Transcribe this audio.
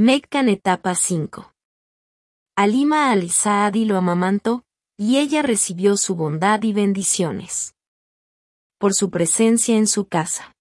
Meccan etapa 5. Alima al-Saadi lo amamantó, y ella recibió su bondad y bendiciones. Por su presencia en su casa.